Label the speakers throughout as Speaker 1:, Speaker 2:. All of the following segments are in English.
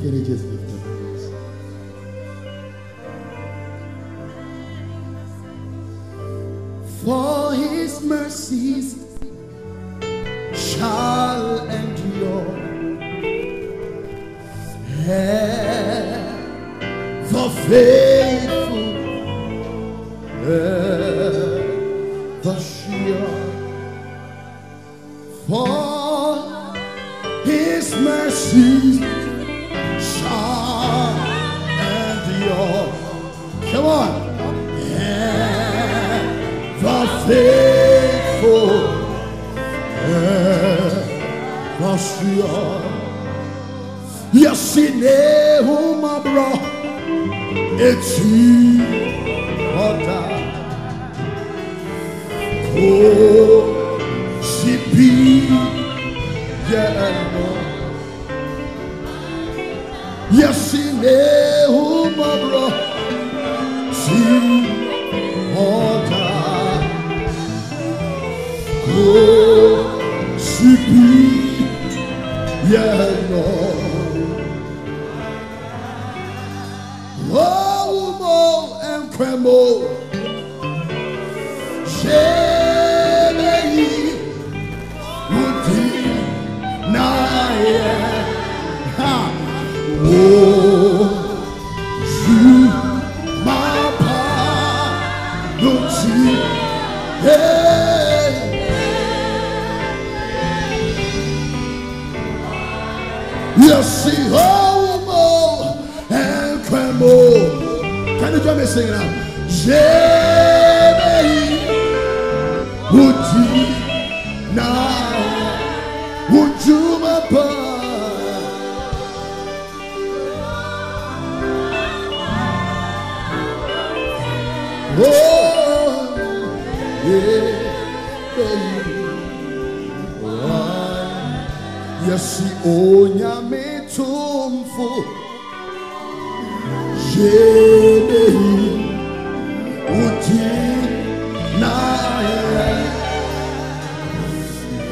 Speaker 1: Can you just lift up? For his mercies shall endure. Ever faithful, Ever faithful, ever. Yes, in my bro, it's you, Oda. Oh, she be, yeah. Yes, in and cremo. Me singing out? Shebe Uti na Ujuma. Oh, yeah. Why? Yes, onyame. Yemehi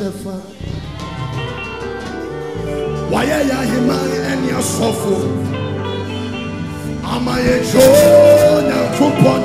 Speaker 1: kyɛfa wayɛ yɛ aheman ɛne asɔfo ama yɛdwo nyankopɔn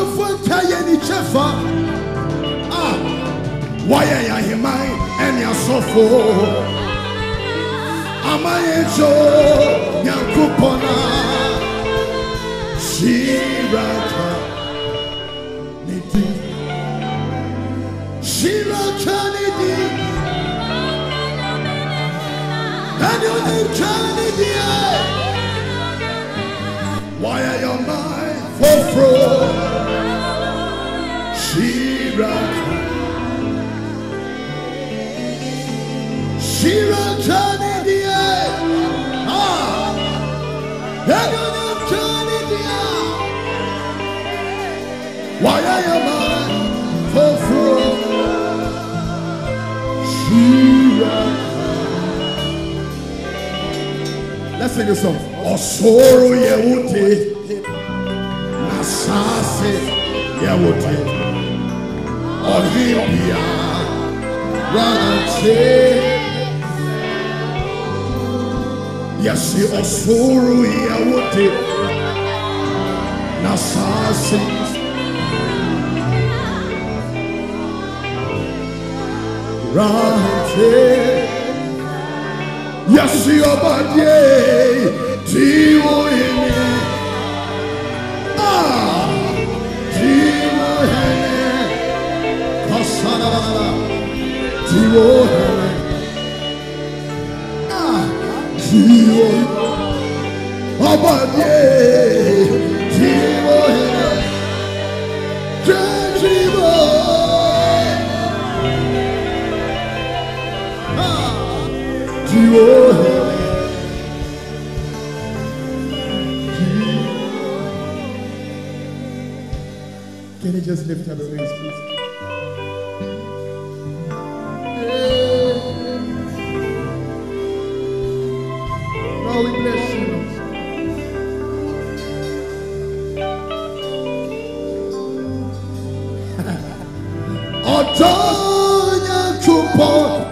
Speaker 1: amanfrafo nka yɛ ni kyɛfa a wayɛ yɛ aheman ɛne asɔfo ama yɛdwo nyankopɔn a hyiraka ne di hyiraka ne di ɛne onyimtwa ne deɛ wayɛ yɛ ɔman foforo Shiratani dia. Ah. Shiratani dia. Why I am I for fraud? Let's sing a song. Osoro yewute. Nasase yewute. Yeah, Ohimpia. Ranche. Yasi Osoro Yewute. Nasase. Ranche. Yasi Obadye. Tiwo Ine. Ah. Can you just lift up your hands, please? Adonha o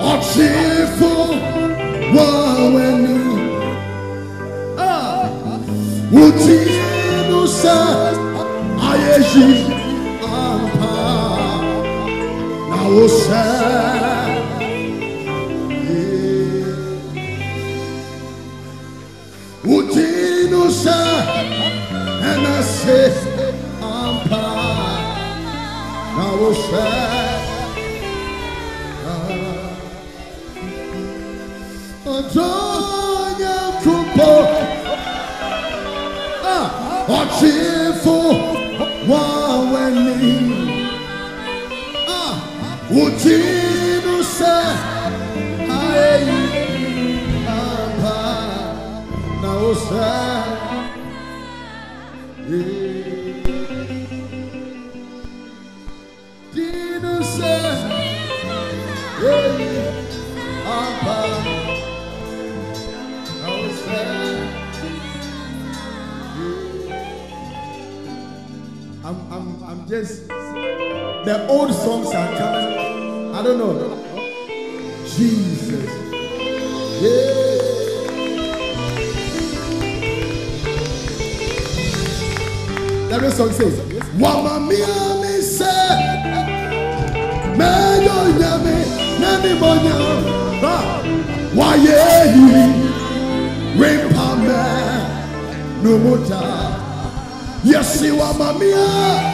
Speaker 1: Oshifo Wawenu. Ah. Utino sa Ayeji Ampa. Na Osa Utino sa Enasef náà I'm the old songs are coming. I don't know. Jesus. Yeah. New song says, Wama mia mi se, me yo nyame, nani monya, ha, wa ye hi, rimpa me, no muta. Yes, you are mamia.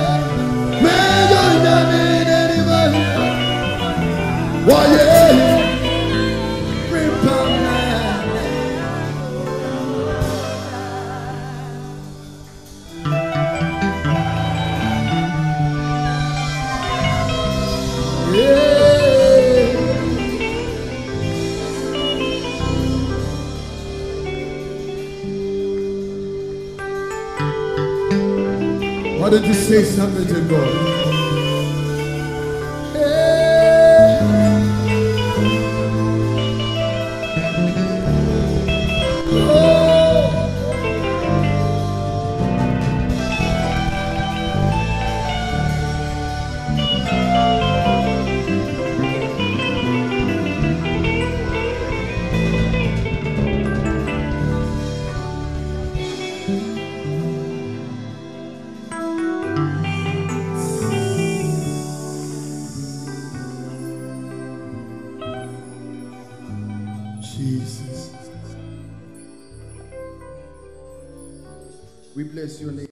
Speaker 1: Why don't you say something to God? Bless your.